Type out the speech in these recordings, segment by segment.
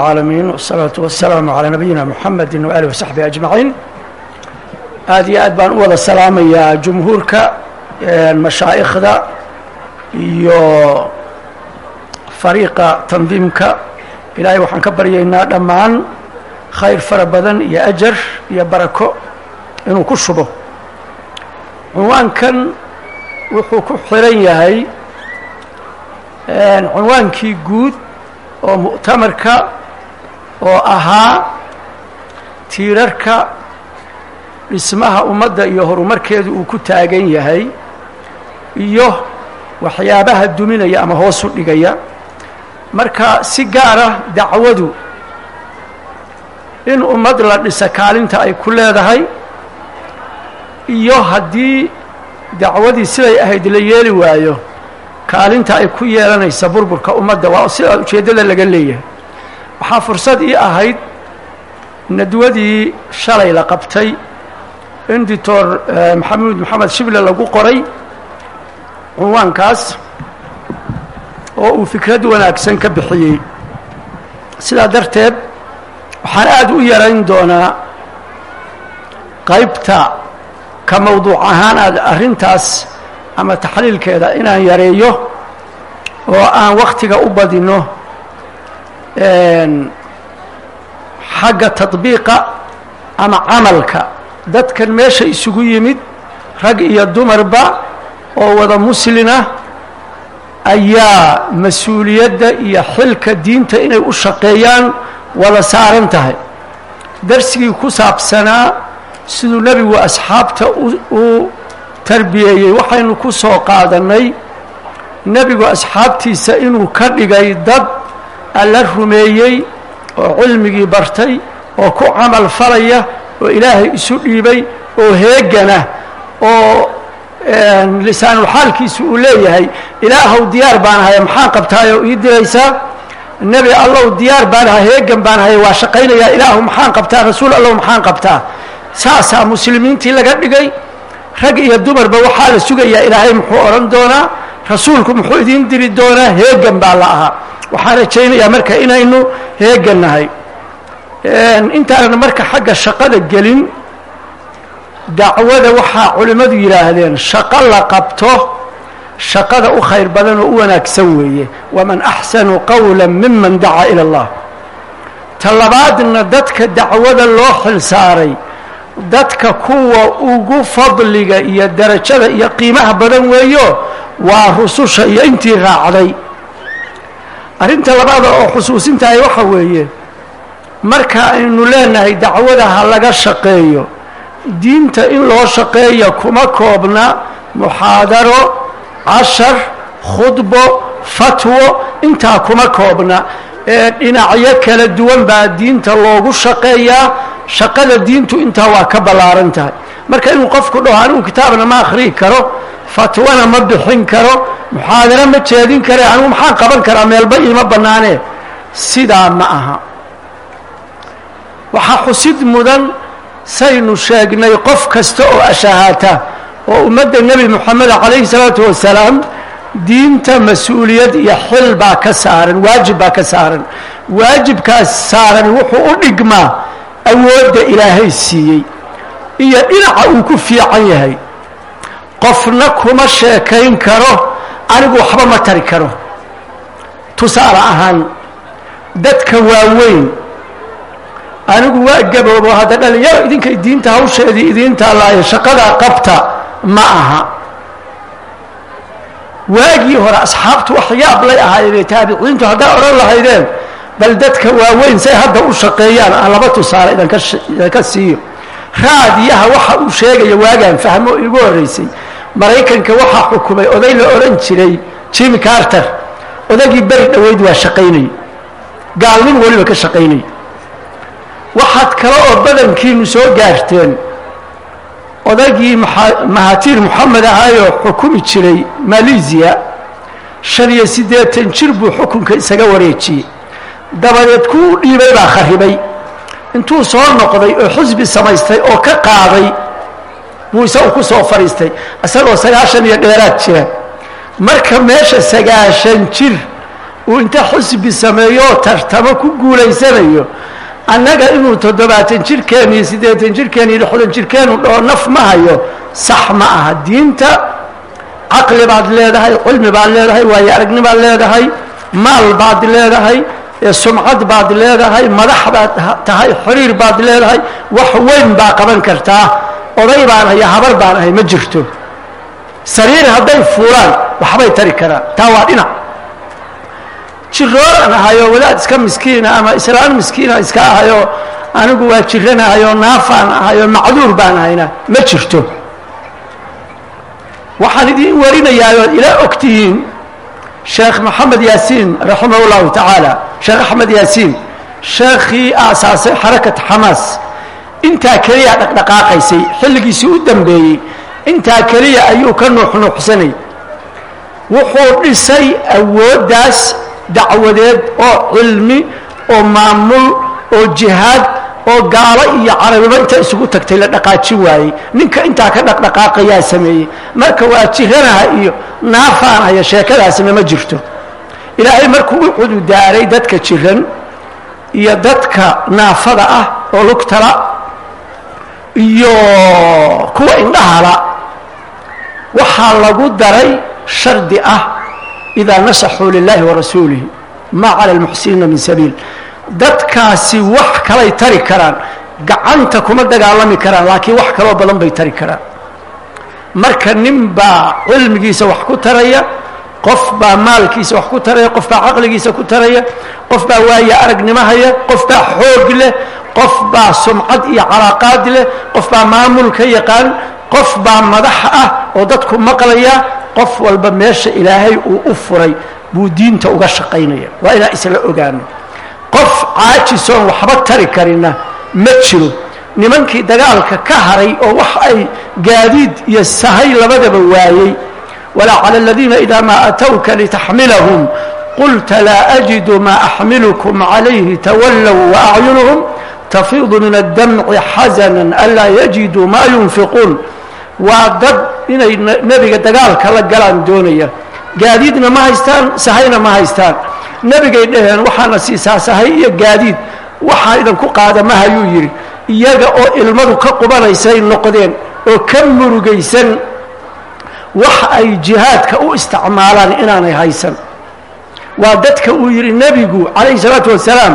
العالمين والصلاة والسلام على نبينا محمد وآله وصحبه أجمعين aad iyo aad baan u wada salaamayaa jumhuurka mashaa'ikhda iyo fariiqa tandiimka ilaahay waxaan ka baryaynaa dhammaan khayr fara badan iyo ajar iyo barako inuu ku shubo cunwaankan wuxuu ku xiran yahay cunwaankii guud oo mu'tamarka oo ahaa tiirarka dhismaha ummadda iyo horumarkeedu uu ku taagan yahay iyo waxyaabaha duminaya ama hoos u dhigaya. Marka si gaara dacwadu in ummad la dhisa kaalinta ay ku leedahay iyo haddii dacwadii siday ahayd la yeeli waayo kaalinta ay ku yeelanaysa burburka ummadda waa sidaa ujeeddada laga leeyahay waxaa fursad ii ahayd nadwadii shalay la qabtay in doctor maxamuud maxamed shible lagu qoray cunwaankaas oo uu fikrad wanaagsan ka bixiyey. Sidaa darteed waxaan aada u yarayn doonaa qaybta ka mawduuc ahaan aad arrintaas ama taxliilkeeda inaan yareeyo oo aan wakhtiga u badino xagga tadbiiqa ama camalka. Dadkan meesha isugu yimid rag iyo dumarba oo wada muslina ayaa mas'uuliyadda iyo xilka diinta inay u shaqeeyaan wada saaran tahay. Darsigii ku saabsanaa siduu nebigu asxaabta u tarbiyeeyey waxaynu ku soo qaadannay nebigu asxaabtiisa inuu ka dhigay dad alla rumeeyey oo cilmigii bartay oo ku camal falaya oo ilaahay isu dhiibay oo heegana oo lisaanulxaalkiisu uu leeyahay. Ilaahow diyaar baan ahay maxaan qabtaay oo ii diraysaa nebi allow diyaar baan ahay heegan baan ahay waa shaqaynayaa. Ilaahu maxaan qabtaa? Rasuul allow maxaan qabtaa? Saasaa muslimiintii laga dhigay. Rag iyo dumarba waxaa la sugayaa ilaahay muxuu odhan doonaa? Rasuulku muxuu idiin diri doonaa? Heegan baa la ahaa waxaan rajaynayaa marka inaynu heegan nahay intaanan marka xagga shaqada gelin dacwada waxaa culimmadu yidhaahdeen shaqo la qabto shaqada u khayr badan oo u wanaagsan weeye. Waman axsanu qowla miman dacaa ila allah. Ta labaadna dadka dacwada loo xil saaray. Dadka kuwa ugu fadliga iyo darajada iyo qiimaha badan weeyo waa rususha iyo intii raacday arrinta labaada oo xusuusintahay waxa weeye marka aynu leenahay dacwada ha laga shaqeeyo diinta in loo shaqeeya kuma koobna muxaadaro cashar khudbo fatwo intaa kuma koobna. Ee dhinacyo kala duwan baa diinta loogu shaqeeyaa shaqada diintu intaa waa ka ballaaran tahay. Marka inuu qofku dhaho anigu kitaabna ma akhriyi karo fatwana ma bixin karo muxaadaro ma jeedin kare anigu maxaan qaban karaa meelba iima bannaanee sidaa ma aha. Waxaa xusid mudan saynu sheegnay qof kasta oo ashahaata oo ummadda nebi moxamed calayhi salaatu wasalaam diinta mas'uuliyad iyo xil baa ka saaran waajib baa ka saaran. Waajibkaas saaran wuxuu u dhigmaa awoodda ilaahay siiyey iyo dhinaca uu ku fiican yahay qofna kuma sheekayn karo anigu waxba ma tari karo. Tusaale ahaan dadka waaweyn anigu waa gaboobo hadda dhalinyaro idinkay diinta hawsheedii idiintaa laayo shaqadaa qabta ma aha. Waagii hore asxaabtu wax yaab lay ahaayeen taabiciintu haddaa odhan lahaydeen bal dadka waaweyn say hadda u shaqeeyaan. Aan laba tusaale idanka siiyo. Raadiyaha waxa uu sheegaya waagaan fahmo igu horraysay maraykanka waxaa xukumay oday la odhan jiray jimi carter. Odaygii beri dhoweyd waa shaqaynayay gaalnimo weliba ka shaqaynaya waxaad kale oo badankiinu soo gaarteen odaygii mahatiir moxamed ahaayoo xukumi jiray maleesiya shan iyo siddeetan jir buu xukunka isaga wareejiyey. Dabadeed kuu dhiibay baa kharibay. Intuu soo noqday oo xusbi samaystay oo ka qaaday buu isagu ku soo fadhiistay isagoo sagaashan iyo dheeraad jira. Marka meesha sagaashan jir uu inta xusbi sameeyooo tartamo ku guulaysanayo annaga inuu toddobaatan jirkeen iyo siddeetan jirkeen iyo lixdan jirkeenu dhoo naf ma hayo sax ma aha. Diinta caqli baad leedahay cilmi baad leedahay waayo aragni baad leedahay maal baad leedahay sumcad baad leedahay madax baad tahay xiriir baad leedahay wax weyn baa qaban kartaa oday baan haya habar baan ahay ma jirto. Sariir hadday fuulaan waxbay tari karaan. Taa waa dhinac. Jirooran ahayoo wadaad iska miskiina ama islaan miskiina iska ahayoo anigu waa jiranahayoo naafaan ahayoo macduur baan ahayna ma jirto. Waxaan idiin warinayaa ilaa ogtihiin sheekh maxamed yaasiin raximah اllahu tacaala sheekh axmed yaasiin sheekhii aasaasay xarakat xamaas intaa keliya dhaqdhaqaaqaysay xilligiisii u dambeeyey intaa keliya ayuu ka nuuxnuuxsanay. Wuxuu dhisay awooddaas dacwadeed oo cilmi oo maamul oo jihaad oo gaalo iyo carabiba inta isugu tagtay la dhaqaajin waayey. Ninka intaa ka dhaqdhaqaaqayaa sameeyey. Marka waa jiranaha iyo naafaan haya sheekadaasna ma jirto. Ilaahay markuu u cududaaray dadka jiran iyo dadka naafada ah oo lugtala iyo kuwa indhahala waxaa lagu daray shardi ah idaa nasaxuu lilahi warasuulihi maa cala almuxsiniina min sabiil. Dadkaasi wax kalay tari karaan gacanta kuma dagaalami karaan laakiin wax kaloo badan bay tari karaan. Marka nin baa cilmigiisa wax ku taraya qof baa maalkiisa wax ku taraya qof baa caqligiisa ku taraya qof baa waaya aragnimahaya qof baa xoog leh qof baa sumcad iyo calaaqaad leh qof baa maamul ka yaqaan qof baa madax ah oo dadku maqlaya qof walba meesha ilaahay uu u furay buu diinta uga shaqaynaya. Waa inaan isla ogaano. Qof caajisoon waxba tari karina ma jiro. Nimankii dagaalka ka haray oo wax ay gaadiid iyo sahay labadaba waayey. Walaa cala aladiina idaa maa atowka litaxmilahum qulta laa ajidu maa axmilukum calayhi tawallow waacyunuhum tafiidu min addamci xasanan anlaa yajiduu maa yunfiquun waa dad inay nebiga dagaalka la galaan doonaya. Gaadiidna ma haystaan sahayna ma haystaan. Nebigay dhaheen waxaana siisaa sahay iyo gaadiid. Waxaa idinku qaada mahayuu yidhi. Iyaga oo ilmadu ka qubanaysay noqdeen oo ka murugaysan wax ay jihaadka u isticmaalaan inaanay haysan. Waa dadka uu yidhi nebigu calayhi salaatu wasalaam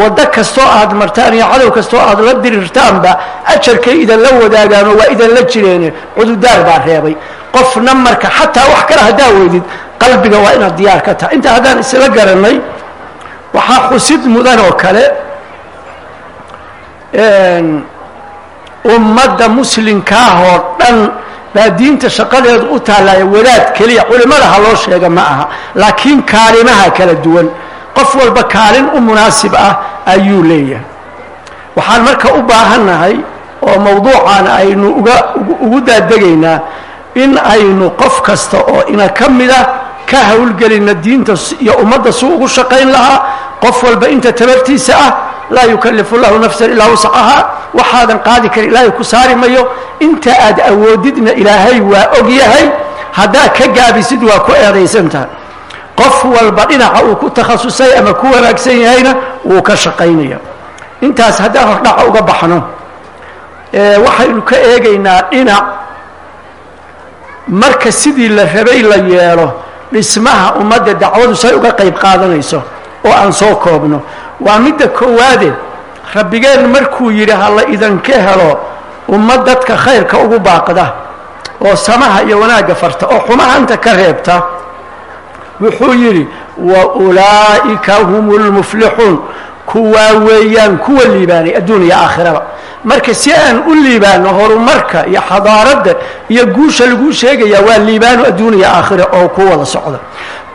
waddo kastoo aad martaan iyo cadow kastoo aad la dirirtaanba ajarkay idanla wadaagaanoo waa idanla jireene cududaar baa reebay. Qofna marka xataa wax kale haddaa weydid qalbiga waa inaad diyaar ka tahay. Intaa haddaan isla garanay waxaa xusid mudan oo kale ummadda muslimkaahoo dhan baa diinta shaqadeedu u taallaya wadaad keliya. Culimmada ha loo sheega ma aha laakiin kaalimaha kala duwan qof walba kaalin u munaasib ah ayuu leeyahay. Waxaan marka u baahannahay oo mawduucan aynu uga ugu daadegaynaa in aynu qof kasta oo ina ka mida ka hawlgelina diinta iyo ummadda suu ugu shaqayn lahaa qof walba inta tabartiisa ah laa yukalifu llahu nafsan ilaa wascahaa waxaadan qaadi karin ilaahay ku saari mayo. Inta aad awoodidna ilaahay waa og yahay haddaad ka gaabisid waa ku eedaysan tahay qof walba dhinaca uu ku takhasusay ama ku wanaagsan yahayna wuu ka shaqaynaya. Intaas haddaan hordhaca uga baxno waxaynu ka eegaynaa dhinac. Marka sidii la rabay la yeelo dhismaha ummadda dacwadu say uga qayb qaadanayso oo aan soo koobno. Waa midda koowaade rabbigeen markuu yidhi ha la idanka helo ummad dadka khayrka ugu baaqda oo samaha iyo wanaagga farta oo xumahanta ka reebta wuxuu yidhi wa ulaa'ika hum lmuflixuun kuwaa weeyaan kuwa liibaanay adduun iyo aakhiraba. Marka si aan u liibaano horumarka iyo xadaaradda iyo guusha laguu sheegaya waa liibaano adduun iyo aakhira oo ku wada socda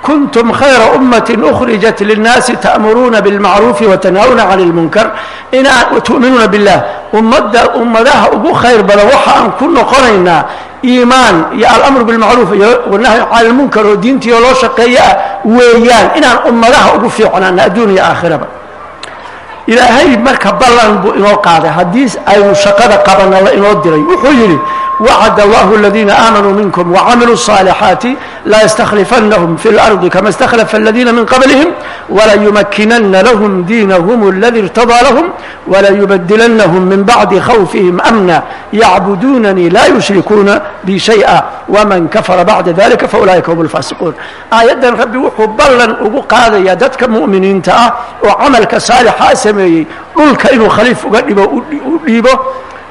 kuntum khayra ummatin ukhrijat linnaasi ta'muruuna bilmacruufi watanhawna cani lmunkar inaan tu'minuuna billah ummadda ummadaha ugu khayr badan waxa aan ku noqonaynaa iimaan iyo alamru bilmacruuf iyo wanahyi cani lmunkar oo diintiio loo shaqeeyo ah weeyaan inaan ummadaha ugu fiicnaana adduun iyo aakhiraba ilaahay marka ballan buu inoo qaaday haddii aynu shaqada qabanna la inoo diray wuxuu yidhi wacad allahu aladiina aamanuu minkum wacamiluu الصaalixaati laystakhlifannahum fi اlardi kama اstakhlafa aladiina min qablihim walayumakinana lahm diinahum aladi irtadaa lahm walayubadilanahum min bacdi khawfihim amna yacbuduunanii laa yushrikuuna bi shayئa wman kafara bacda dalika faulaa'ika hum اlfaasiquun aayaddan rabbi wuxuu ballan ugu qaadayaa dadka mu'miniinta ah oo camalka saalixaa sameeyey dhulka inuu khaliif uga dhibo u dhiibo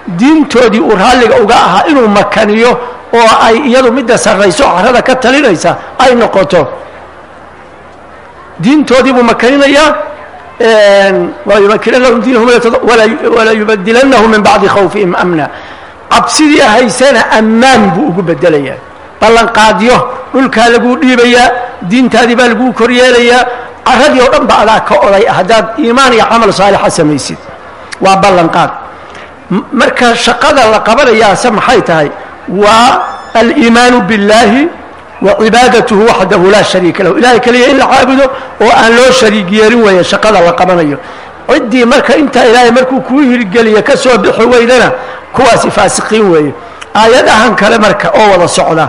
diintoodii uu raalliga uga ahaa inuu makaniyo oo ay iyadu midda sarrayso carrada ka talinaysa ay noqoto. Diintoodii buu makaninayaa diinahum walayubadilanahum min bacdi khawfihim amna. Cabsidii haysana ammaan buu ugu bedelayaa. Ballanqaadyo dhulkaa laguu dhiibayaa diintaadii baa laguu koryeelayaa carradii oo dhan ba adaa ka oday haddaad iimaan iyo camal saalixa samaysid. Waa ballanqaad marka shaqada la qabanayaase maxay tahay? Waa aliimaanu biاllaahi wa cibaadatuhu waxdahu laa shariika lahu. Ilahay keliya in la caabudo oo aan loo shariig yeelin weeye shaqada la qabanayo. Ciddii marka intaa ilaahay markuu kuu hirgeliya ka soo bixi weydana kuwaasi faasiqiin weeye. Aayadahan kale marka oo wada socda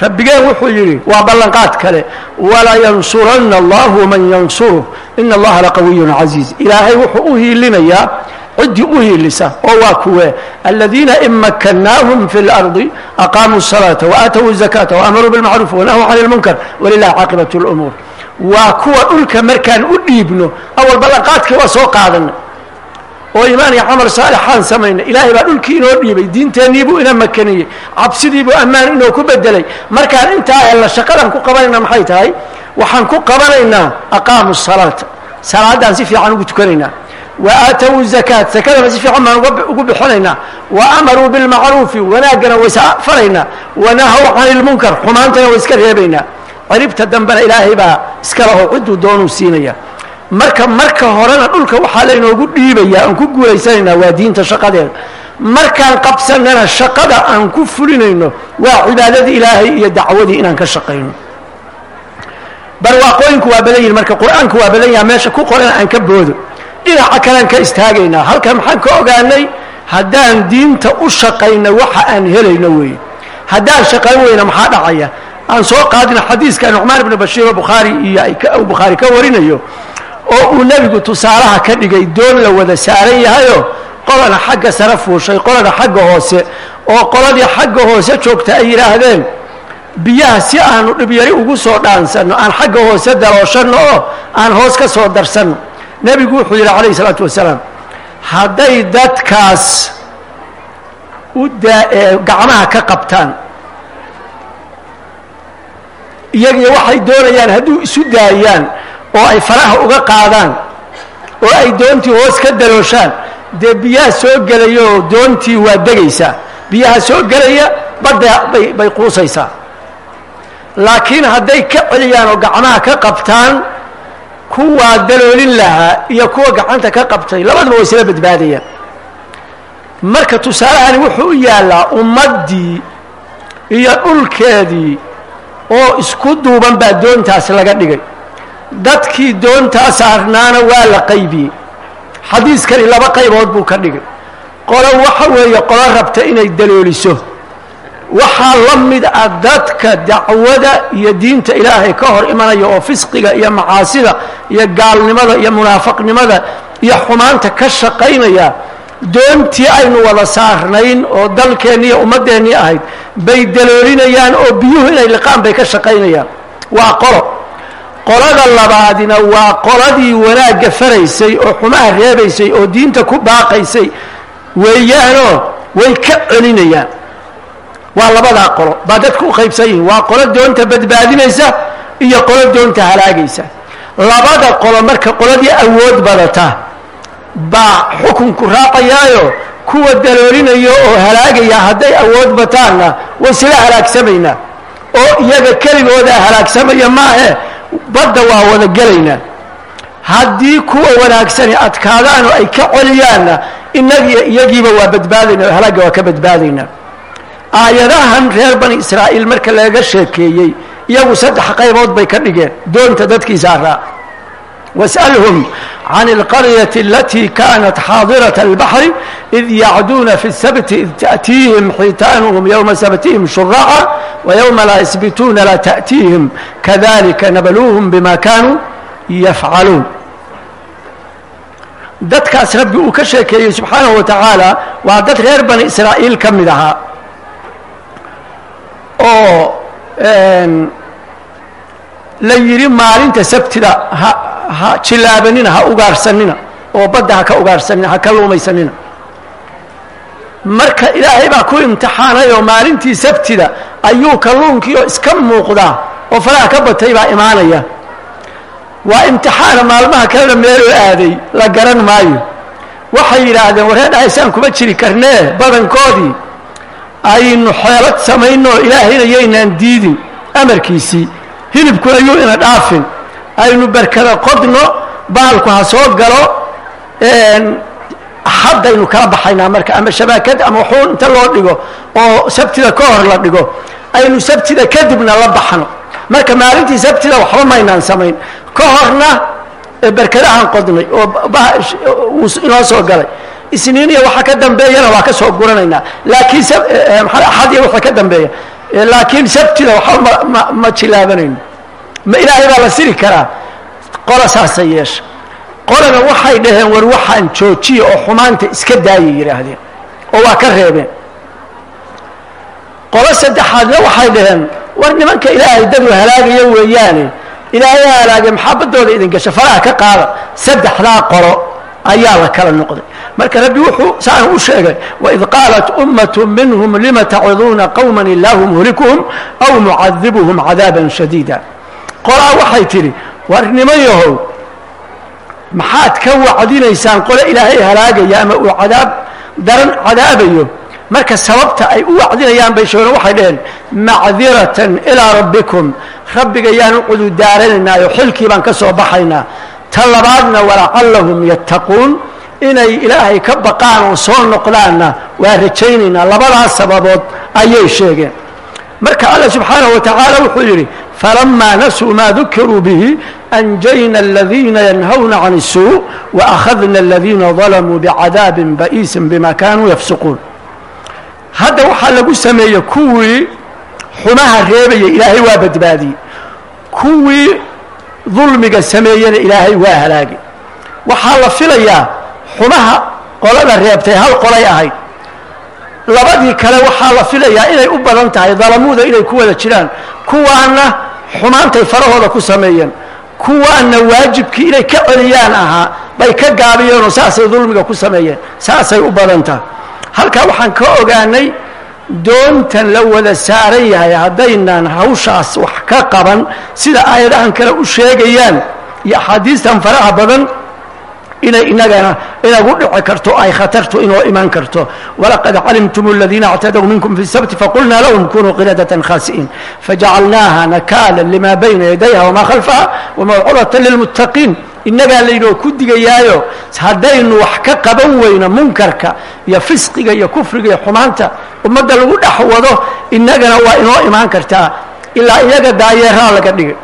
rabbigeen wuxuu yidhi waa ballanqaad kale walayansuranna allahu man yansuruh. Ina allaha laqawiyun casiiz ilaahay wuxuu u hiilinayaa ciddii u hiilisa oo waa kuwe aladiina in makannaahum fi اlardi aqaamuu الsalaaةa waaatowu الzakaata waamaruu biاlmacruuf wanahuu can اlmunkar walilahi caaqibaة اlumuur waa kuwa dhulka markaan u dhiibno awal ballanqaadkii waa soo qaadana oo imaan iyo camal saalixaan samayna ilaahay baa dhulkii inoo dhiibay diinteennii buu ina makaniyey cabsidii buu ammaan inoo ku bedelay markaan intaa helna shaqadan ku qabanayna maxay tahay waxaan ku qabanaynaa aqaamu الsalaata salaadaan si fiican ugu tukanaynaa wa aatowu zakaat sakadana si fiican baan ugu bixinaynaa wa amaruu bilmacruufi wanaaggana waysa faraynaa wanahaw can ilmunkar xumaantana way iska reebaynaa ciribta dambena ilaahay baa iska laho cidduu doonuu siinaya marka marka horena dhulka waxaa laynoogu dhiibayaa aan ku guulaysanaynaa waa diinta shaqadeeda markaan qabsanana shaqada aan ku fulinayno waa cibaadadii ilaahay iyo dacwadii inaan ka shaqayno barwaaqooyinku waa badan yihiin marka qur'aanku waa badan yaha meesha ku qoran aan ka boodo dhinaca kalean ka istaagaynaa halkan maxaan ka ogaanay haddaan diinta u shaqayna waxa aan helayno weeye haddaan shaqayn weyna maxaa dhacaya? Aan soo qaadina xadiiska nucmaan ibnu bashiir oo bukhaari iyo bukhaari ka warinayo oo uu nebigu tusaalaha ka dhigay doon la wada saaran yahayo qolana xagga sare fuushay qolana xagga hoose oo qoladii xagga hoose joogta ay yidhaahdeen biyaha si aanu dhibyari ugu soo dhaansanno aan xagga hoose dalooshanno oo aan hoos ka soo darsanno nebigu wuxuu yidhi calayhi isalaatu wasalaam hadday dadkaas u daa gacmaha ka qabtaan iyagiyo waxay doonayaan hadduu isu daayaan oo ay faraha uga qaadaan oo ay doontii hoos ka dalooshaan dee biyaha soo gelaya oo doontii waa degaysaa. Biyaha soo gelaya badda bay bay quusaysaa. Laakiin hadday ka celiyaan oo gacmaha ka qabtaan kuwaa daloolin lahaa iyo kuwa gacanta ka qabtay labaduba way isla badbaadayaan. Marka tusaalahani wuxuu u yaallaa ummaddii iyo dhulkeedii oo isku duuban baa doontaas laga dhigay. Dadkii doontaa saarnaana waa la qaybiyey. Xadiiskani laba qaybood buu ka dhigay. Qolo waxa weeye qolo rabta inay dalooliso waxaa la mid ah dadka dacwada iyo diinta ilaahay ka hor imanaya oo fisqiga iyo macaasida iyo gaalnimada iyo munaafaqnimada iyo xumaanta ka shaqaynaya doontii aynu wada saarnayn oo dalkeennii iyo ummaddeennii ahayd bay daloolinayaan oo biyuhu inay liqaan bay ka shaqaynayaan. Waa qolo. Qolada labaadina waa qoladii wanaagga faraysay oo xumaha reebaysay oo diinta ku baaqaysay weeyaanoo way ka celinayaan waa labadaa qolo. Baa dadku u qaybsan yihiin. Waa qolo doonta badbaadinaysa iyo qolo doonta halaagaysa. Labada qolo marka qoladii awood badata baa xukunku raacayaayo kuwa daloolinaya oo halaagaya hadday awood bataanna way sila halaagsamaynaa oo iyaga keligoodaa halaagsamaya maahe badda waa wada gelaynaa haddii kuwa wanaagsani adkaadaan oo ay ka celiyaanna inagiiyo iyagiiba waa badbaadayna oo halaagga waa ka badbaadaynaa aayadahan reer bani israa'iil marka laga sheekeeyey iyagu saddex qaybood bay ka dhigeen. Doonta dadkii saaraa was'alhum can alqaryati alatii kaanat xaadirat albaxri id yacduuna fi sabti id ta'tiihim xitaanuhum yowma sabtihim shuraaca wa yowma laa yasbituuna la ta'tiihim. Kadalika nabaluuhum bima kaanuu yafcaluun dadkaas rabbi uu ka sheekeeyey subxaanahu wa tacaala waa dad reer bani israa'iil ka mid ahaa oo la yidhi maalinta sabtida ha ha jillaabanina ha ugaarsanina oo badda ha ka ugaarsanina ha ka luumaysanina. Marka ilaahay baa ku imtixaanay oo maalintii sabtida ayuu kalluunkii oo iska muuqdaa oo faraha ka batay baa imaanaya. Waa imtixaana maalmaha kalena meeloo aaday la garan maayo. Waxay yidhaahdeen waree dhahaysaan kuma jiri karnee badankoodii aynu xeelad samayno ilaahayna yaynaan diidin. Amarkiisii hilibkuna yuu ina dhaafin. Aynu berkada qodno baalku ha soo galo haddaynu kala baxaynaa marka ama shabaakad ama waxuun inta loo dhigo oo sabtida ka hor la dhigo aynu sabtida kadibna la baxno. Marka maalintii sabtida waxba maynaan samayn. Ka horna berkadahan qodnay oo inoo soo galay isniin iyo waxa ka dambeeyana waa ka soo guranaynaa. Laakiin axad iyo waxa ka dambeeya. Laakiin sabtida waxba ma ma jilaabanayno ma ilaahay baa la siri karaa. Qola saasay yeesha. Qolana waxay dhaheen war waxaan joojiya oo xumaanta iska daayay yidhaahdeen oo waa ka reebeen qolo saddexaadna waxay dhaheen war nimanka ilaahay dadu halaagaya weeyaane. Ilaahay halaagay maxaabadooda idin gasha? Faraha ka qaada. Saddexdaa qolo ayaa la kala noqday. Marka rabbi wuxuu saan u sheegay waid qaalat ummat minhum lima taciduuna qowma illaahu muhlikuhum aw mucadibuhum cadaaban shadiida. Qolaa waxay tidhi war niman yahow maxaad ka wacdinaysaan qole ilaahay halaagaya ama uu cadaab daran cadaabayo? Marka sababta ay u wacdinayaan bay sheegeen waxay dhaheen macdiratan ilaa rabbikum rabbiga yaan u cududaaranaynaayo xilkii baan ka soo baxaynaa ta labaadna walacallahum yattaquun inay ilaahay ka baqaan oo soo noqdaanna waa rajaynaynaa labadaas sababood ayay sheegeen marka alla subxaanaه wa tacaala wuxuu yidhi falamaa nasuu maa dukiruu bihi anjayna aladiina yanhawna can الsuu waأkhadna aladiina dalamuu bicadaabin ba'iisin bima kaanuu yafsuquun hadda waxaa lagu sameeyey kuwii xumaha reebaya ilaahay waa badbaadiyey kuwii dulmiga sameeyena ilaahay waa halaagay waxaa la filayaa xumaha qolada reebtay hal qolay ahayd labadii kale waxaa la filayaa inay u badan tahay dalamuuda inay ku wada jiraan. Kuwaana xumaantay farahooda ku sameeyeen. Kuwaana waajibkii inay ka celiyaan ahaa bay ka gaabiyeenoo saasay dulmiga ku sameeyeen saasay u badan tahay halkaa waxaan ka ogaanay doontan la wada saaran yahay haddaynaan hawshaas wax ka qaban sida aayadahan kale u sheegayaan iyo axaadiistan faraha badan inay inagana inagu dhici karto ay khatartu inoo iman karto walaqad calimtum aladiina اctadw minkum fi الsabti faqulna lahum kunuu qiradة khasiئin fajacalnaaha nakala lima bayna yadayha wma khalfaha wamawcudaة lilmuttaqiin innagaa laynoo ku digayaayo haddaynu wax ka qaban weyno munkarka iyo fisqiga iyo kufriga iyo xumaanta ummadda lagu dhex wado innagana waa inoo imaan kartaa ilaa iyaga daayeeraa laga dhigay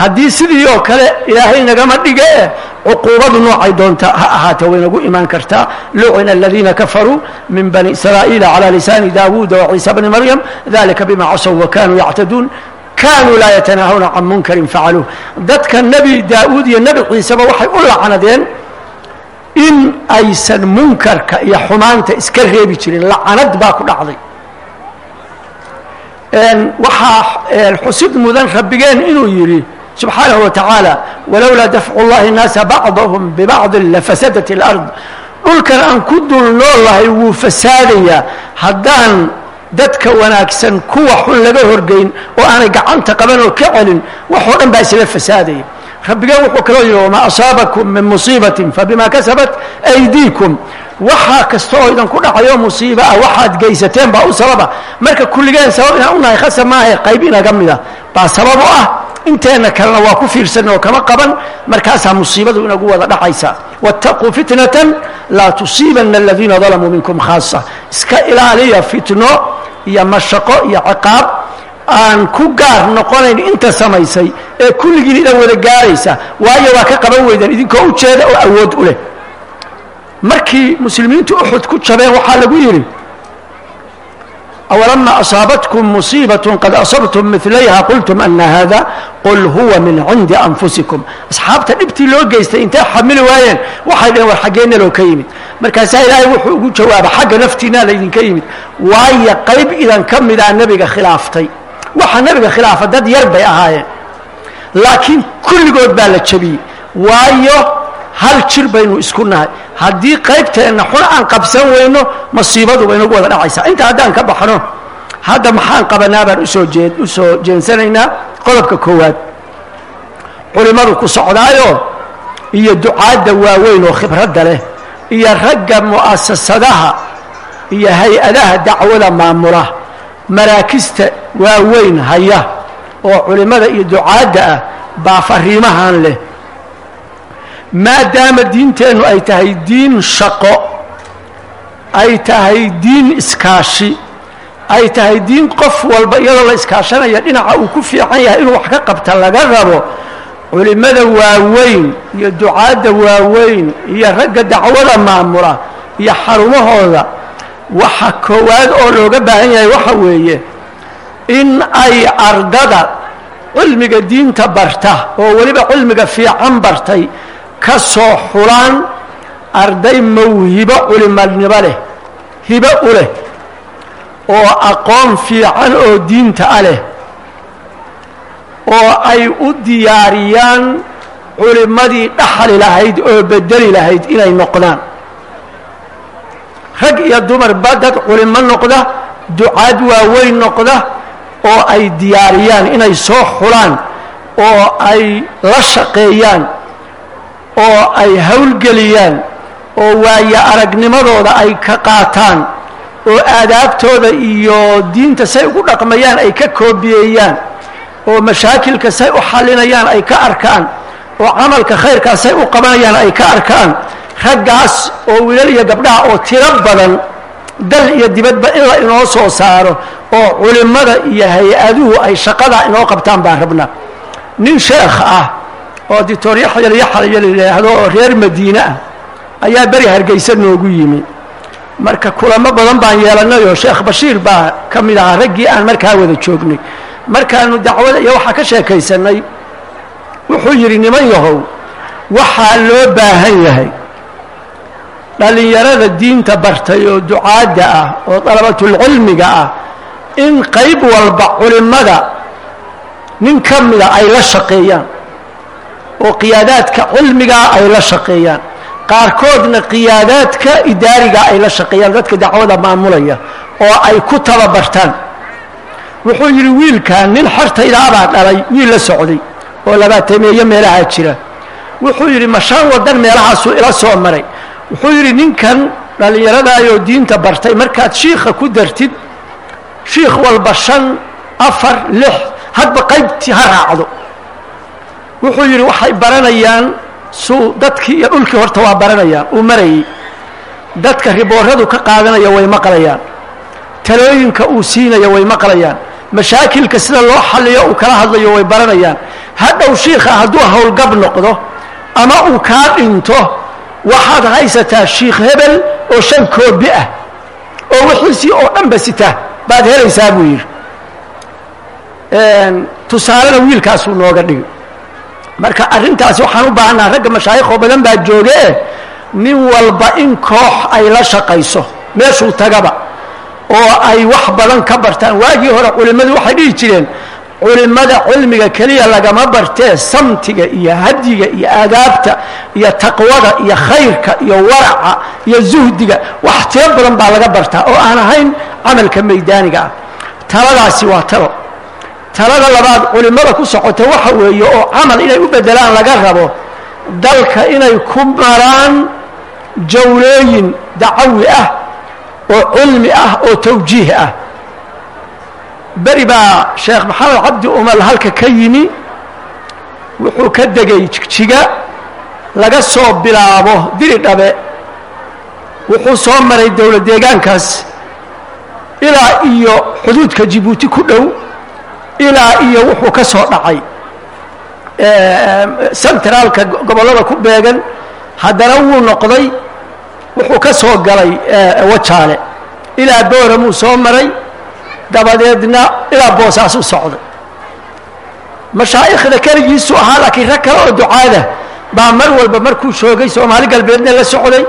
haddii sidii oo kale ilaahay nagama dhige e cuquubadu noocay doonta ha ahaatee way nagu imaan kartaa. Lucina aladiina kafaruu min bani israa'iila calى lisaani daawuuda waciisa bni maryam dalika bima casow wakanuu yactaduun kaanuu laa yatanaahawna can munkarin facaluuh dadka nebi daa'uud iyo nebi ciiseba waxay u lacnadeen in aysan munkarka iyo xumaanta iska reebi jirin lacanad baa ku dhacday waxaa xusid mudan rabbigeen inuu yidhi subxaanaه wa tacaala walowlaa dafcu اllahi الnaasa bacضahum bibacضi lafasadat اlard dhulkan aan ku dul noolahay wuu fasaadayaa haddaan dadka wanaagsan kuwa xun laga horgeyn oo aanay gacanta qaban oo ka celin waxoo dhan baa isla fasaadaya rabbigeen wuxuu kaloo yidhi wamaa asaabakum min musiibatin fabima kasabat aydiikum. Waxaa kasta oo idan ku dhacayo musiibo ah waxaad geysateen baa u sababa. Marka kulligeen sabab inaan u nahay khasab maahae qayb inaga mida baa sabab u ah inteenna kalena waa ku fiirsan oo kama qaban. Markaasaa musiibadu inagu wada dhacaysa. Waataquu fitnatan laa tusiibana aladiina dalamuu minkum khaasa iska ilaaliya fitno iyo mashaqo iyo ciqaab aan ku gaar noqonayn inta samaysay ee kulligiin idan wada gaaraysa waayo waa ka qaban weydaan idinkoo u jeeda oo awood u leh. Markii muslimiintu uxud ku jabeen waxaa lagu yidhi awalama asaabatkum musiibaة qad asabtum milayha qultum ana hada qul huwa min cindi anfusikum. Asxaabta dhibtii loo geystay intay xamili waayeen waxay dhaheen war xaggeenna loo ka yimid. Markaasaa ilaahay wuxuu ugu jawaaba xagga naftiinaa laydinka yimid. Waayo qayb idan ka midaa nebiga khilaaftay waxa nebiga khilaafa dad yar bay ahaayeen. Laakiin kulligood baa la jebiyey waayo hal jir baynu isku nahay. Haddii qaybteenna xun aan qabsan weyno masiibadu baynagu wada dhacaysaa. Inta haddaan ka baxno hadda maxaan qabanaa baan u soo jee u soo jeensanaynaa qodobka koowaad. Culimmadu ku socdaayo iyo ducaadda waaweyn oo khibradda leh iyo ragga mu'asasadaha iyo hay'adaha dacwada maamula maraakista waaweyn haya oo culimmada iyo ducaadda ah baa fariimahan leh. Maadaama diinteennu ay tahay diin shaqo ay tahay diin iskaashi ay tahay diin qof walba iyadoo la iskaashanaya dhinaca uu ku fiican yahay inuu wax ka qabta laga rabo culimmada waaweyn iyo ducaadda waaweyn iyo ragga dacwada maamula iyo xarumahooda waxa koowaad oo looga baahan yahay waxa weeye in ay ardada cilmiga diinta barta oo weliba cilmiga fiican bartay ka soo xulaan arday mawhibo culimanimo leh hibo u leh oo aqoon fiican oo diinta a leh oo ay u diyaariyaan culimmadii dhaxli lahayd oo bedeli lahayd inay noqdaan rag iyo dumarba dad culimo noqda ducaad waaweyn noqda oo ay diyaariyaan inay soo xulaan oo ay la shaqeeyaan oo ay howlgeliyaan oo waayo aragnimadooda ay ka qaataan oo aadaabtooda iyo diinta say ugu dhaqmayaan ay ka koobiyeeyaan oo mashaakilka say u xalinayaan ay ka arkaan oo camalka khayrkaa say u qabanayaan ay ka arkaan raggaas oo wiilal iyo gabdhaha oo tiro badan dal iyo dibadba in la inoo soo saaro oo culimmada iyo hay'aduhu ay shaqadaa inoo qabtaan baan rabnaa nin sheekh ah oo dictor yaxyal yaxya la yidhaahdo oo reer madiine ah ayaa beri hargeysa noogu yimi. Marka kulamo badan baan yeelanay oo sheekh bashiir baa ka mid ahaa raggii aan markaa wada joognay. Markaanu dacwada iyo waxaa ka sheekaysanay wuxuu yidhi niman yahow waxaa loo baahan yahay dhallinyarada diinta bartay oo ducaadda ah oo dalabatulcilmiga ah in qayb walba culimmada nin ka mida ay la shaqeeyaan oo qiyaadaadka cilmigaa ay la shaqeeyaan. Qaarkoodna qiyaadaadka idaarigaa ay la shaqeeyaan dadka dacwada maamulaya oo ay ku tababartaan. Wuxuu yidhi wiilkan nin xortaydaabaa dhalay wiil la socday oo labaatameeyo meelahaa jira. Wuxuu yidhi ma shan wadan meelahaasuu ila soo maray wuxuu yidhi ninkan dhallinyaradaayoo diinta bartay markaad shiikha ku dartid shiikh walba shan afar lix hadba qaybtii ha raacdo. Wuxuu yidhi waxay baranayaan suu dadkii iyo dhulkii horta waa baranayaan uu marayey dadka ribooradu ka qaadanaya way maqlayaan. Talooyinka uu siinaya way maqlayaan. Mashaakilka sida loo xalliyo uu kala hadlayo way baranayaan. Hadhow shiikha hadduu howlgab noqdo ama uu kaa dhinto waxaad haysataa shiikh hebel oo shan koobi ah oo wixiisii oo dhanba sita baad helaysaa buu yidhi. Tusaalena wiilkaasuu nooga dhigay marka arrintaasi waxaan u baahannaha ragga mashaayikoo badan baa jooge nin walba in koox ay la shaqayso meeshuu tagaba oo ay wax badan ka bartaan. Waagii hore culimmadu waxay dhihi jireen culimmada cilmiga keliya lagama bartee samtiga iyo hadyiga iyo aadaabta iyo taqwada iyo khayrka iyo waraca iyo zuhdiga wax tiro badan baa laga bartaa oo aan ahayn camalka maydaaniga ah. Taladaasi waa talo. Talada labaad culimmada ku socota waxa weeye oo camal inay u bedelaan laga rabo dalka inay ku maraan jawlooyin dacawi ah oo cilmi ah oo tawjiih ah beri baa sheekh maxamed cabdi umal halka ka yimi wuxuu ka degay jigjiga laga soo bilaabo diri dhabe. Wuxuu soo maray dowlad deegaankaas. Ilaa iyo xuduudka jibuuti ku dhow ilaa iyo wuxuu ka soo dhacay. Centraalka gobollada ku beegan haddana wuu noqday wuxuu ka soo galay wajaale ilaa booramuu soo maray dabadeedna ilaa boosaasuu socday. Mashaa'ikhda keligiisuu ahaa laakiin rag kale oo ducaada baa mar walba markuu joogay soomaali galbeedna la socday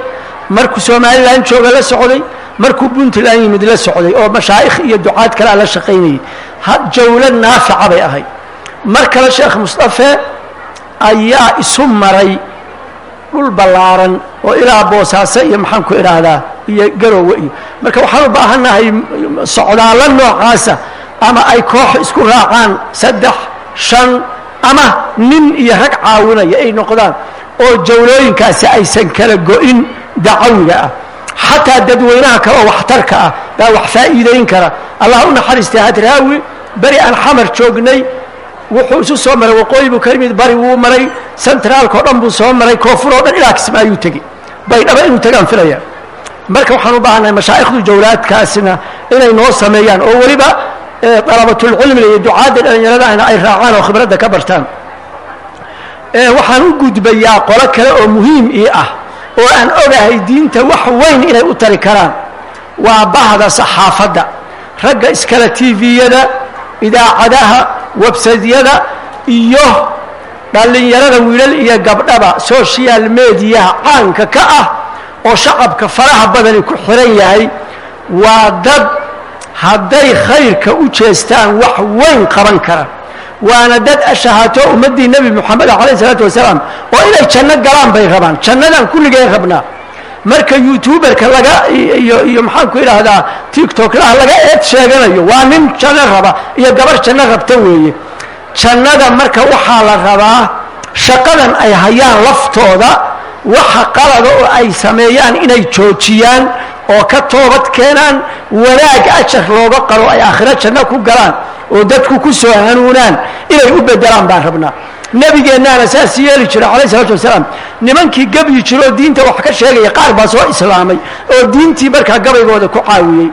markuu somalilan jooga la socday markuu puntland yimid la socday oo mashaa'ikh iyo ducaad kalea la shaqaynayay. Jawlo naafica bay ahayd. Mar kale sheekh mustafe ayaa isu maray dhul ballaaran oo ilaa boosaaso iyo maxaan ku idhaahdaa iyo garoowe iyo marka waxaan u baahannahay socdaallo noocaasa ama ay koox isku raacaan saddex shan ama nin iyo rag caawinaya ay noqdaan oo jawlooyinkaasi aysan kala go-in dacawiga ah. Xataa dadweynaha kale oo waxtarka ah baa wax faa'iidayn kara. Allah u naxariistay hadraawi beri aan xamar joognay wuxuu isu soo maray waqooyi buu ka yimid bari wuu maray centraalka o dhan buu soo maray koonfur oo dhan ilaa kismaayuu tegi. Baydhaba inuu tagaan filaya marka waxaan u baahannahay mashaa'ikhdu jawlaadkaasina inay noo sameeyaan oo weliba dalabatulcilmiga iyo ducaadda dhallinyaradahna ay raacaan oo khibradda ka bartaan. Waxaan u gudbayaa qolo kale oo muhiim ii ah oo aan ogahay diinta wax weyn inay u tari karaan. Waa bahda saxaafadda. Ragga iskale tviyada idaacadaha websaydyada iyo dhallinyarada wiilal iyo gabdhaba social caanka ka ah oo shacabka faraha badani ku xiran yahay waa dad hadday khayrka u jeestaan wax weyn qaban kara. Waana dad ashahaato ummaddii nebi moxamed calayh isalaatu wasalaam oo inay janno galaan bay rabaan. Jannadaan kulligeen rabnaa. Marka youtuberka laga iyo iyo maxaan ku idhaahdaa tiktoklaha laga eed sheeganayo waa nin janno raba iyo gabar janno rabta weeye. Jannada marka waxaa la rabaa shaqadan ay hayaan laftooda waxa qalada oo ay sameeyaan inay joojiyaan oo ka toobad keenaan wanaag ajar looga qalo ay aakhiro janno ku galaan oo dadku ku soo hanuunaan inay u bedelaan baan rabnaa nebigeennaana saas yeeli jira calayh isalaatu wasalaam. Nimankii gebyi jiro oo diinta wax ka sheegaya qaar baa soo islaamay oo diintii markaa gabaygooda ku caawiyey.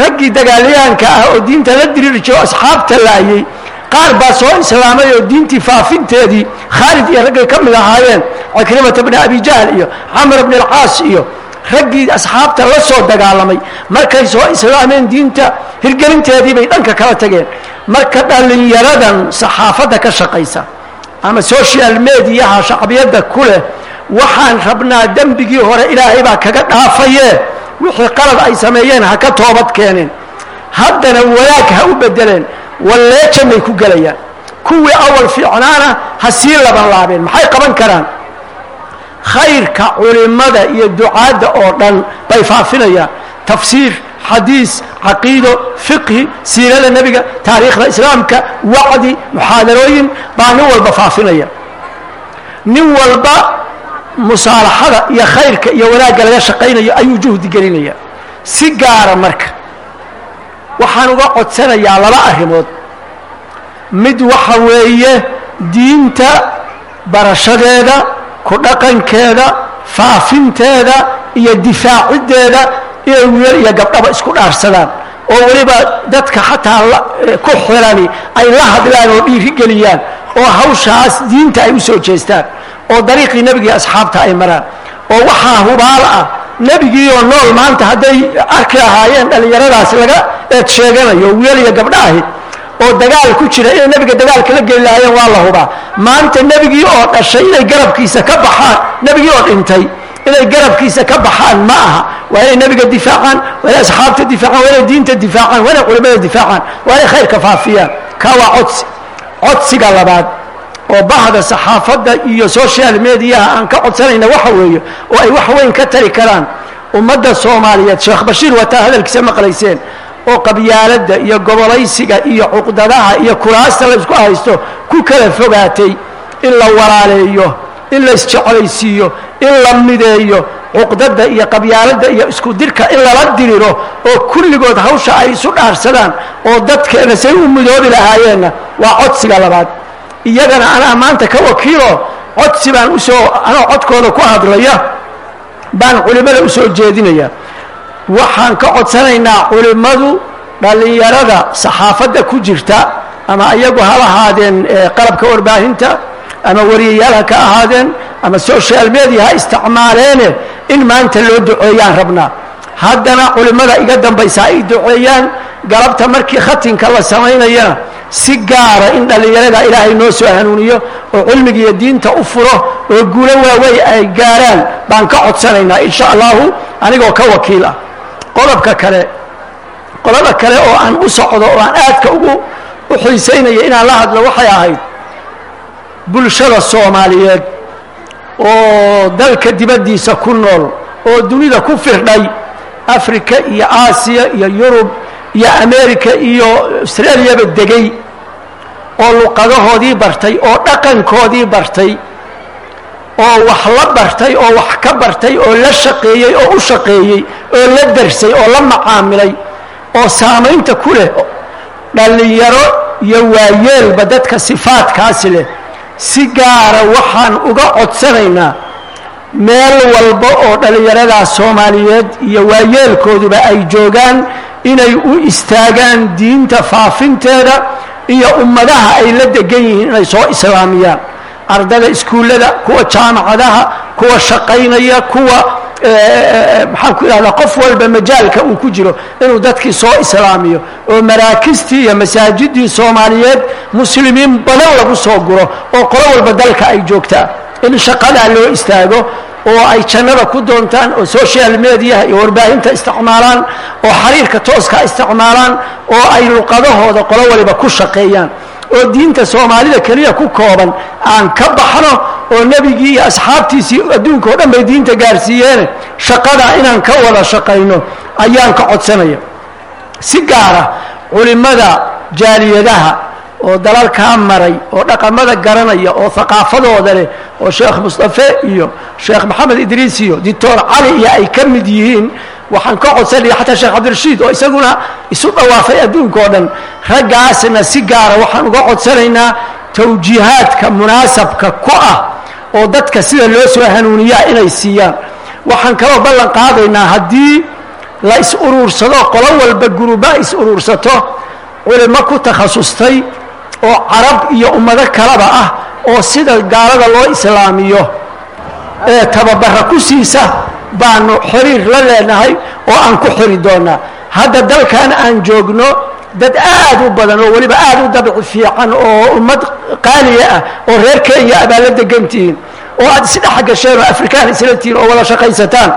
Raggii dagaalyahanka ah oo diinta la diriiri jiro asxaabta laayey qaar baa soo islaamay oo diintii faafinteedii khaalid iyo raggay ka mid ahaayeen cikrimata bni abi jahl iyo camr bni alcaas iyo raggii asxaabta la soo dagaalamay. Markay soo islaameen diinta hirgelinteedii bay dhanka kala tageen. Marka dhallinyaradan saxaafadda ka shaqaysa ama social mediaha shacbiyadda ku leh waxaan rabnaa dembigii hore ilaahay baa kaga dhaafaye wixii qalad ay sameeyeen ha ka toobad keeneen haddana wanaag ha u bedeleen walleejannay ku gelayaan. Kuwii awal fiicnaana ha sii laban laabeen. Maxay qaban karaan khayrka culimada iyo ducaadda oo dhan bay faafinayaan. Tafsiir xadiis caqiido fiqhi siirada nebiga taariikhda islaamka wacdi muxaadarooyin baa nin walba faafinaya nin walba musaalaxada iyo khayrka iyo wanaagga laga shaqaynayo ayuu juhdi gelinaya si gaara marka waxaan uga codsanayaa laba arrimood. Mid waxa weeye diinta barashadeeda ku dhaqankeeda faafinteeda iyo difaaciddeeda inay wiil iyo gabdhaba isku dhaarsadaan. Oo weliba dadka xataa ku xirani ay la hadlaan oo dhiirigeliyaan oo hawshaas diinta ay u soo jeestaan oo dariiqii nebigii asxaabta ay maraan oo waxaa hubaal ah nebigiioo nool maanta hadday arki lahaayeen dhallinyaradaas laga eed sheeganayo wiil iyo gabdha ahi oo dagaal ku jira inay nebiga dagaalka la geli lahaayeen waa la hubaa. Maanta nebigii oo dhashay inay garabkiisa ka baxaan nebigii oo dhintay inay garabkiisa ka baxaan ma aha. Waa inay nebiga difaacaan waa inay asxaabta difaacaan waa inay diinta difaacaan waa inay culimada difaacaan waa inay khayrka faafiyaan. Kaa waa codsi. Codsiga labaad oo bahda saxaafadda iyo social mediaha aan ka codsanayna waxa weeye oo ay wax weyn ka tari karaan. Ummadda soomaaliyeed sheekh bashiir wataa hadalkiisa maqlayseen oo qabyaaladda iyo gobolaysiga iyo cuqdadaha iyo kuraasta la isku haysto ku kala fogaatay in la walaaleeyo in la isjeclaysiiyo in la mideeyo cuqdada iyo qabyaaladda iyo isku dirka in lala diriro oo kulligood hawsha ay isu dhaarsadaan oo dadkeena say u midoobi lahaayeenna waa codsiga labaad. Iyagana anaa maanta ka wakiilo codsi baan u soo anoo codkooda ku hadlaya baan culimmada u soo jeedinaya waxaan ka codsanaynaa culimmadu dhallinyarada saxaafadda ku jirta ama iyagu ha lahaadeen qalabka warbaahinta ama wariyayaal ha ka ahaadeen ama social media ha isticmaaleene in maanta loo duceeyaan rabnaa haddana culimmada iga dambaysa ay duceeyaan galabta markii khatinka la samaynayana si gaara in dhallinyarada ilaahay noo soo hanuuniyo oo cilmigiiyo diinta u furo oo guulo waaweyn ay gaaraan baan ka codsanaynaa insha allahu anigoo ka wakiil ah qodobka kale qodobka kale oo aan u socdo oo aan aadka ugu u xiisaynaya inaan la hadlo waxay ahayd bulshada soomaaliyeed oo dalka dibaddiisa ku nool oo dunida ku firdhay africa iyo aasiya iyo yurub iyo america iyo australiyaba degay oo luqadahoodii bartay oo dhaqankoodii bartay oo wax la bartay oo wax ka bartay oo la shaqeeyey oo u shaqeeyey oo la darsay oo la macaamilay oo saamaynta ku leh dhallinyaro iyo waayeelba dadka sifaadkaasi leh. Si gaara waxaan uga codsanaynaa meel walba oo dhallinyaradaas soomaaliyeed iyo waayeelkooduba ay joogaan inay u istaagaan diinta faafinteeda iyo ummadaha ay la degan yihiin inay soo islaamiyaan ardada iskuullada kuwa jaamacadaha kuwa shaqaynaya kuwa maxaan ku idhahdaa qof walba majaalka uu ku jiro inuu dadkii soo islaamiyo oo maraakistii iyo masaajidii soomaaliyeed muslimiin badan lagu soo guro oo qolo walba dalka ay joogtaa. In shaqadaa loo istaago oo ay jannada ku doontaan oo social mediaha iyo warbaahinta isticmaalaan oo xiriirka tooska isticmaalaan oo ay luqadahooda qolo waliba ku shaqeeyaan oo diinta soomaalida keliya ku kooban aan ka baxno oo nebigii iyo asxaabtiisii adduunka oo dhan bay diinta gaarsiiyeene shaqadaa inaan ka wada shaqayno ayaan ka codsanaya. Si gaara culimmada jaaliyadaha oo dalalkaa maray oo dhaqamada garanaya oo haqaafadooda leh oo sheekh mustafe iyo sheekh maxamed idriis iyo doctor cali iyo ay ka mid yihiin waxaan ka codsanaya xataa sheekh cabdirashiid oo isaguna isu dhawaafay adduunka oo dhan. Raggaasna si gaara waxaan uga codsanaynaa tawjiihaadka munaasabka ku ah oo dadka sida loo soo hanuuniyaa inay siiyaan. Waxaan kaloo ballan qaadaynaa haddii la is uruursado qolo walba guruba is uruursato culimo ku takhasustay oo carab iyo ummado kalaba ah oo sida gaalada loo islaamiyo ee tababara ku siisa baanu xiriir la leenahay oo aan ku xiri doonaa. Hadda dalkan aan joogno dad aad u badan oo weliba aad u dabci fiican oo ummad qaaliya ah oo reer kenya ah baa la degantihiin oo aad isdhex gasheen oo afrikaan isla tihiin oo wada shaqaysataan.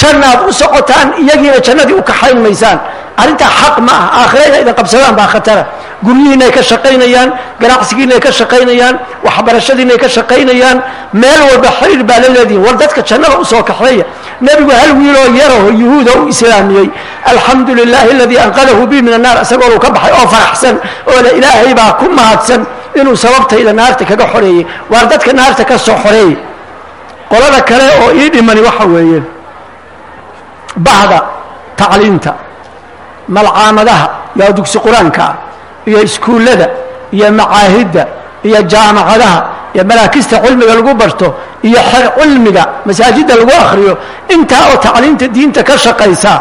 Jannaad u socotaan iyagiina jannadii u kaxayn maysaan. Arrintaa xaq ma ah aakhira inay idin qabsadaan baa khatara. Guryihiinay ka shaqaynayaan ganacsigiinay ka shaqaynayaan waxbarashadiinay ka shaqaynayaan meel walba xiriir baa la leedihin war dadka jannada u soo kaxeeya nebigu hal wiiloo yaraho yuhuuda u islaamiyey. Alxamdu lilaahi aladii anqadahu bi min annaar isagoo uu ka baxay oo faraxsan oo le ilaahay baa ku mahadsan inuu sababtayda naarta kaga xoreeyey. Waar dadka naarta ka soo xoreeyey? Qolada kale oo ii dhimani waxa weeye. Bahda tacliinta malcaamadaha yaa dugsi qur'aankaa iyo iskuullada iyo macaahidda iyo jaamacadaha iyo maraakista cilmiga lagu barto iyo xer cilmiga masaajidda lagu akhriyo intaa oo tacliinta diinta ka shaqaysa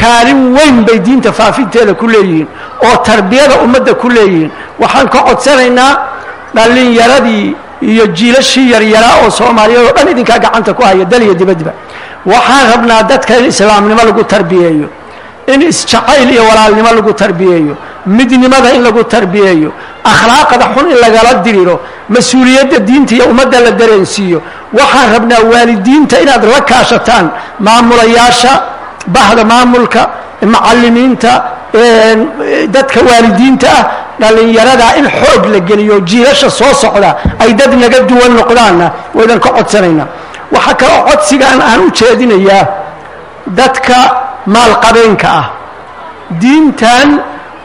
kaalin weyn bay diinta faafinteeda ku leeyihiin oo tarbiyada ummadda ku leeyihiin. Waxaan ka codsanaynaa dhallinyaradii iyo jiilashii yaryaraa oo soomaaliyeed oo dhan idinkaa gacanta ku haya dal iyo dibadba waxaan rabnaa dadka in islaamnimo lagu tarbiyeeyo in isjacayl iyo walaalnimo lagu tarbiyeeyo midnimada in lagu tarbiyeeyo akhlaaqda xun in lagala diriro mas'uuliyadda diinta iyo ummadda la dareensiiyo. Waxaan rabnaa waalidiinta inaad la kaashataan maamulayaasha bahda maamulka macalimiinta dadka waalidiinta ah dhallinyaradaa in xoog la geliyo jiilasha soo socda ay dad naga duwan noqdaanna waydan ka codsanaynaa. Waxaa kaloo codsigaan aan u jeedinayaa dadka maalqabeenka ah. Diintan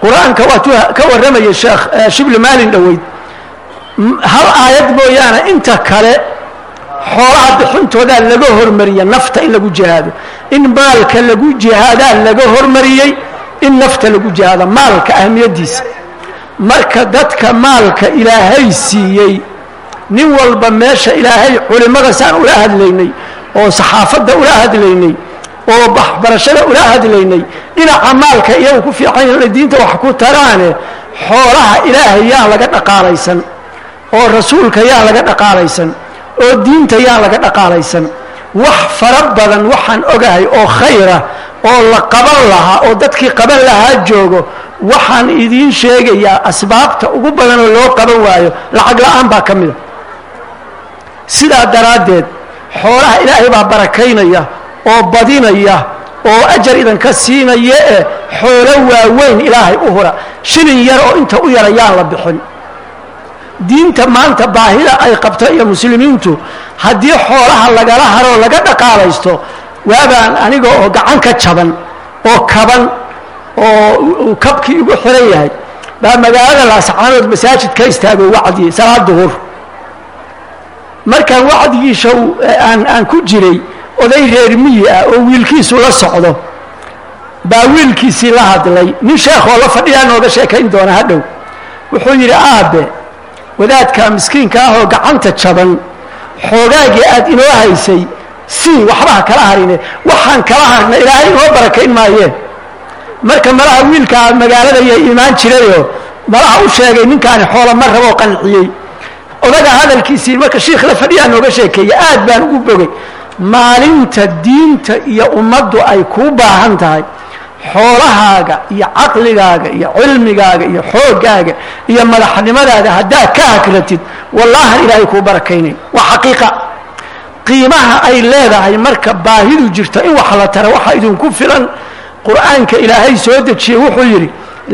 qur'aanka waatuu ka warramaya sheekh shibli maalin dhoweyd hal aayad mooyaane inta kale xoolaha bixintoodaa laga hormariya nafta in lagu jihaado. In maalka lagu jihaadaa laga hormariyey in nafta lagu jihaado maalka ahmiyaddiisa marka dadka maalka ilaahay siiyey nin walba meesha ilaahay culimmada saan ula hadlaynay oo saxaafadda ula hadlaynay oo waxbarashada ula hadlaynay. Dhinaca maalka iyagu ku fiican inay diinta wax ku taraane xoolaha ilaahay yaan laga dhaqaalaysan oo rasuulka yaan laga dhaqaalaysan oo diinta yaan laga dhaqaalaysan. Wax fara badan waxaan ogahay oo khayra oo la qaban lahaa oo dadkii qaban lahaa joogo waxaan idiin sheegayaa asbaabta ugu badanoo loo qaban waayo. Lacag la'aan baa ka mida sidaa daraaddeed xoolaha ilaahay baa barakaynaya oo badinaya oo ajar idanka siinaya ee xoolo waaweyn ilaahay u hura. Shilin yar oo inta u yara yaan la bixin. Diinta maanta baahida ay qabto iyo muslimiintu haddii xoolaha lagala haroo laga dhaqaalaysto waabaan aniga oo gacan ka jaban oo kaban oo kabkii igu xiran yahay. Baa magaalada laascaanood masaajid ka istaago wacdii salaad duhur. Markaan wacdigiisa aan aan ku jiray oday reer miyi ah oo wiilkiisu la socdo. Baa wiilkiisii la hadlay. Nin sheekhoo la fadhiyaa nooga sheekayn doona hadhow wuxuu yidhi aabe wadaadka miskiinka ah oo gacanta jaban xoogaagii aad inoo haysay sii waxbaha kala harine. Waxaan kala harna ilaahay inoo barakayn maayeen marka malaha wiilkaa magaalada iyo imaan jirayoo malaha u sheegay ninkaani xoola ma raboo qanciyey. Odaga hadalkiisii marka shiikh la fadhiyaa nooga sheekeeye aad baan ugu bogay maalinta diinta iyo ummaddu ay kuu baahan tahay. Xoolahaaga iyo caqligaaga iyo cilmigaaga iyo xooggaaga iyo madaxnimadaada haddaad ka hakratid wallaahan ilaahay kuu barakaynay. Waa xaqiiqa. Qiimaha ay leedahay marka baahidu jirto in wax la tara waxaa idinku filan. Qur'aanka ilaahay soo dejiyey wuxuu yidhi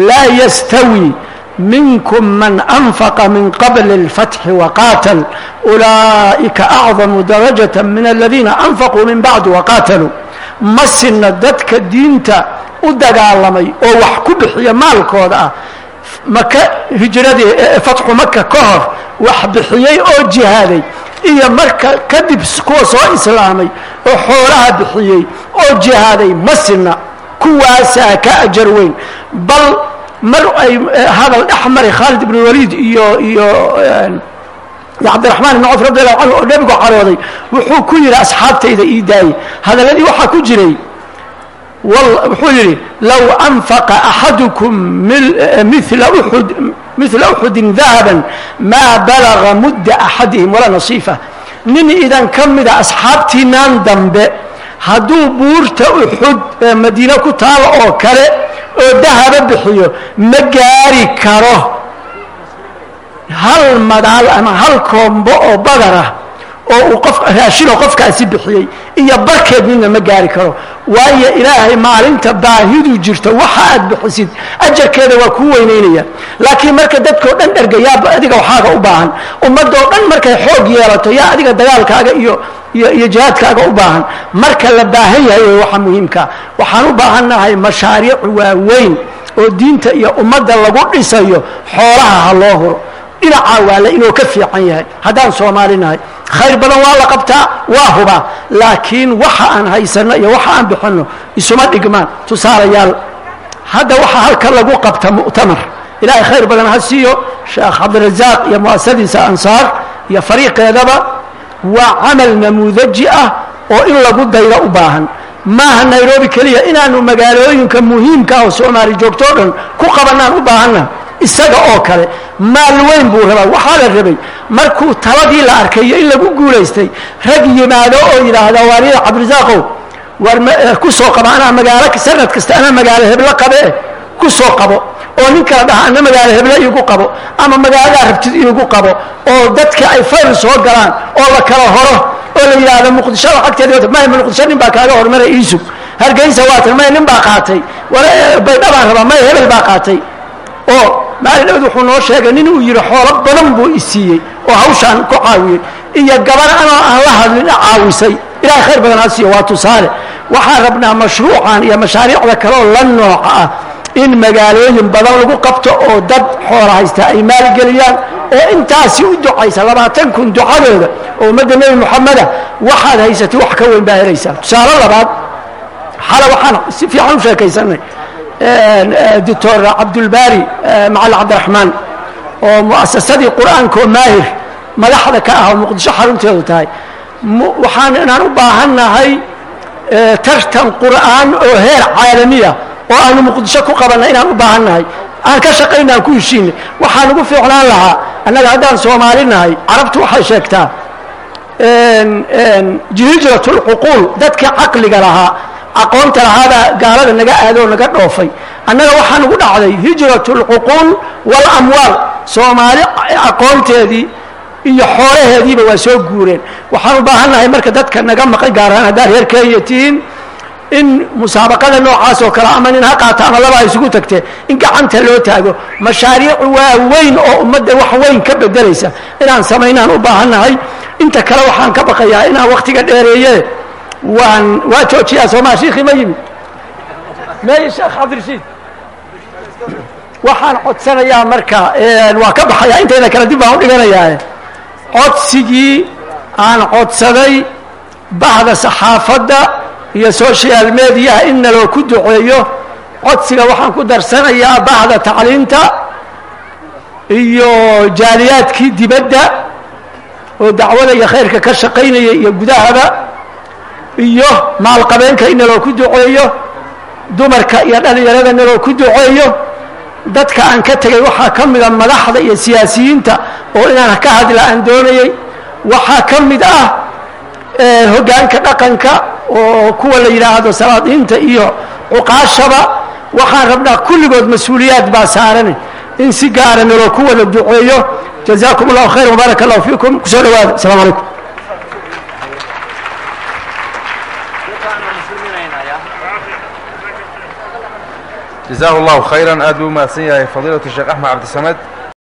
laa yastawi minkum man anfaqa min qabli اlfatxi waqaatal ulaa'ika acdamu darajata min aladiina anfaquu min bacdi waqaataluu ma sinna dadka diinta u dagaalamay oo wax ku bixiya maalkooda ah maka hijradii fatxu maka ka hor wax bixiyey oo jihaaday iyo marka kadib kuwa soo islaamay oo xoolaha bixiyey oo jihaaday ma kuwaasaa ka ajar weyn mar ay hadal dhex maray khaalid ibn waliid iyo iyo cabdiraxmaan ibn cawf radi allahu canhu oo nebigu carooday wuxuu ku yidhi asxaabtayda ii daayey hadalladii waxaa ku jiray wuxuu yidhi low anfaqa axadukum mila mila uxudin dahaban maa balaga mudda axadihim walaa nasiifa. Nin idan ka mida asxaabtiinaan dambe hadduu buurta uxud madiine ku taalo oo kale oo dahaba bixiyo ma gaari karo. Hal madaal ama hal koombo oo badarah oo uu qof raashinoo qofkaasi bixiyey iyo barkeed midna ma gaari karo. Waayo ilaahay maalinta baahidu jirto waxa aad bixisid ajarkeeda waa kuu weynaynaya. Laakiin marka dadkao dhan dhergayaaba adiga waxaaga u baahan. Ummadoo dhan markay xoog yeelato yaa adiga dagaalkaaga iyo iyo jihaadkaaga u baahan. Marka la baahan yahay way waxa muhiimkaa waxaan u baahannahay mashaariic waaweyn oo diinta iyo ummadda lagu dhisayo xoolaha ha loo huro dhinacaa waale inuu ka fiican yahay. Haddaan soomaali nahay khayr badan waa la qabtaa waa hubaa laakiin waxa aan haysanno iyo waxa aan bixinno isuma dhigmaan. Tusaalayaal hadda waxaa halka lagu qabta mu'tamar. Ilaahay khayr badan ha siiyo. Sheekh cabdirasaaq iyo mu'asadiisa ansaar iyo fariiqeedaba waa camal namuudaji ah oo in lagu daydo u baahan. Maaha nairobi keliya inaanu magaalooyinka muhiimka ah oo soomaali joogto o dhan ku qabanaan u baahanna isaga oo kale. Maal weyn buu rabaa waxaa la rabay markuu taladii la arkay iyo in lagu guulaystay rag yimaado oo yidhaahda waariyada cabdirasaaqow war ku soo qaba anaa magaalo sanad kasta anaa magaalo heblo qabe ku soo qabo oo nin kala dhaha ana magaalo heble iigu qabo ama magaaladaa rabtid iigu qabo oo dadka ay fayl soo galaan oo la kala horo oo la yidhaahdo muqdisho lacagteeda may muqdisho nin baa kaaga hormara iisug hargeysa waatan may nin baa qaatay. Baydhabaan rabaa may hebel baa qaatay. Oo maalin wuxuu noo sheegay nin uu yidhi xoolo badan buu isiiyey oo hawshaan ku caawiyey iyo gabar anoo aan la hadlin caawisay. Ilahay khayr badan ha waa tusaale. Waxaan rabnaa mashruucan iyo mashaariicda kaleoo la nooca ah in magaalooyin badan lagu qabto oo dad xoola haysta ay maalgeliyaan oo intaasi u ducaysa labaatan kun ducadooda oo ummadda nebi moxameda waxaad haysatay wax ka weyn baa helaysaa. Tusaale labaad xale waxaan si fiican u sheekaysanay doctor cabdulbaari macali cabdiraxmaan oo mu'asasadii qur'aanka oo maahir madaxda ka ah oo muqdisho xarunteedu tahay. Waxaan inaan u baahannahay tartan qur'aan oo heer caalamiya oo aanu muqdisho ku qabanna inaan u baahannahay. Aan ka shaqayna aan ku heshiinay waxaan ugu fiicnaan lahaa. Annaga haddaan soomaali nahay carabtu waxay sheegtaa hijrat lcuquul dadkii caqliga lahaa aqoonta lahaabaa gaalada naga aado oo naga dhoofay. Annaga waxaan ugu dhacday hijrat lcuquul walamwaal soomaali aqoonteedii iyo xoolaheediiba waa soo guureen. Waxaan u baahan nahay marka dadka naga maqay gaar ahaan haddaad reer kenya tihiin in musaabaqada noocaas oo kale ama nin ha qaata ama laba isugu tagtee in gacanta loo taago mashaariic waaweyn oo ummadda wax weyn ka bedelaysa inaan samaynaan u baahan nahay inta kale waxaan ka baqayaa inaan waktiga dheereeye. Waan waa joojiyaa soomaa shiikhi ma yimid? Mey sheekh cabdirashiid? Waxaan codsanayaa marka waa ka baxayaa intayda kale dib baan u dhiganayaa. Codsigii aan codsaday bahda saxaafadda iyo social mediaha in naloo ku duceeyo. Codsiga waxaan ku darsanayaa bahda tacliinta iyo jaaliyaadkii dibadda oo dacwada iyo khayrka ka shaqaynaya iyo gudahaba iyo maalqabeenka in naloo ku duceeyo dumarka iyo dhalinyarada naloo ku duceeyo. Dadka aan ka tegay waxaa ka mida madaxda iyo siyaasiyiinta oo inaan ka hadla aan doonayey waxaa ka mid ah hoggaanka dhaqanka oo kuwa la yidhaahdo salaadiinta iyo cuqaashaba waxaan rabnaa kulligood mas'uuliyaad baa saaran in si gaara naloo ku wada duceeyo. Jazaakum allahu khayran wbaarak allahu fiikum. Kusoo dhawaada asalamu calaykum jazahu llahu khayran. Aad buu umahadsan yahay fadiilatu sheekh axmed cabdisamed.